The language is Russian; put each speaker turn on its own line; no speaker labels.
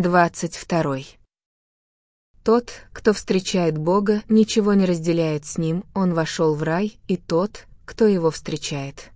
22. Тот, кто встречает Бога, ничего не разделяет с Ним, он вошел в рай, и тот, кто его встречает.